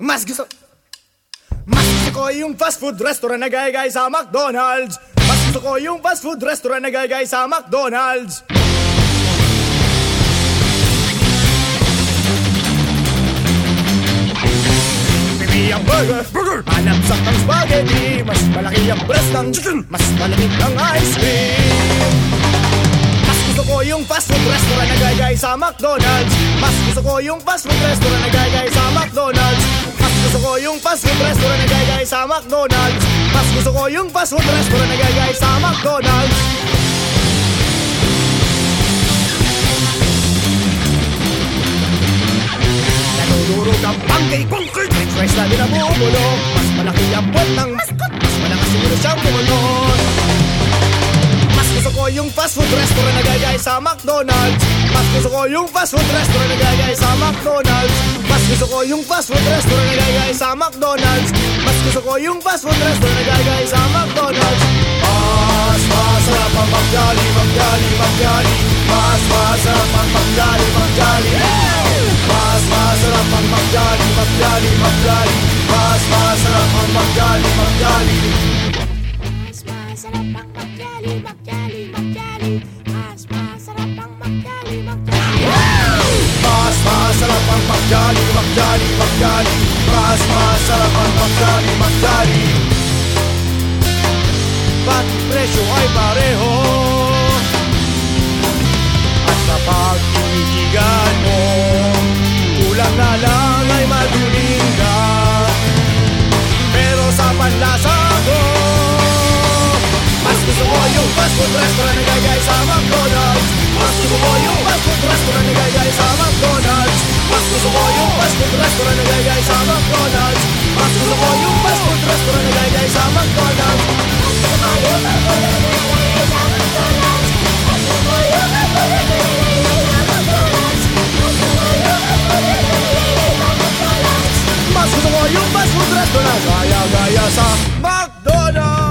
Mas gusto Mas gusto ko yung fast food restaurant na gaya sa McDonald's. Mas gusto ko yung fast food restaurant na gaya sa McDonald's. Pili ang burger, burger. Malapsak ng spaghetti. Mas malaki ang breast ng chicken. Mas malamig ang ice cream. Mas gusto ko yung fast food restaurant na gaya sa McDonald's. Mas gusto ko yung fast food restaurant na gaya sa fast food restaurant na gaya sa McDonald's. Mas gusto ko yung fast food restaurant na gaya sa McDonald's. Nanudurog ang pancake Pancake French fries na binabubulong Mas malaki ang buwan ng mascot Mas malakas siguro siyang bumunot Mas gusto ko yung fast food restaurant na gagay sa McDonald's gusto ko yung fast food restaurant na gagay sa McDonald's. Mas gusto ko yung fast food restaurant na gagay sa McDonald's. Mas gusto ko yung fast food restaurant na gagay sa McDonald's. Mas masarap ang McJolly, McJolly, McJolly Mas masarap ang McJolly, McJolly Mas masarap ang McJolly, McJolly, McJolly Mas masarap ang McJolly, McJolly Mas masarap ang Mas masarap ang McJolly, McJolly, McJolly Mas masarap ang McJolly, McJolly Ba't presyo ay pareho? At kapag tinigigan mo Kulang na lang ay maduling Pero sa panlasa Mas gusto ko yung fast food restaurant na gagay sa McDonald's Mas gusto ko yung vastuse hoiu vastu restorani täide ei saa McDonalds. vastuse hoiu vastu restorani ajaga ja saa McDonalds.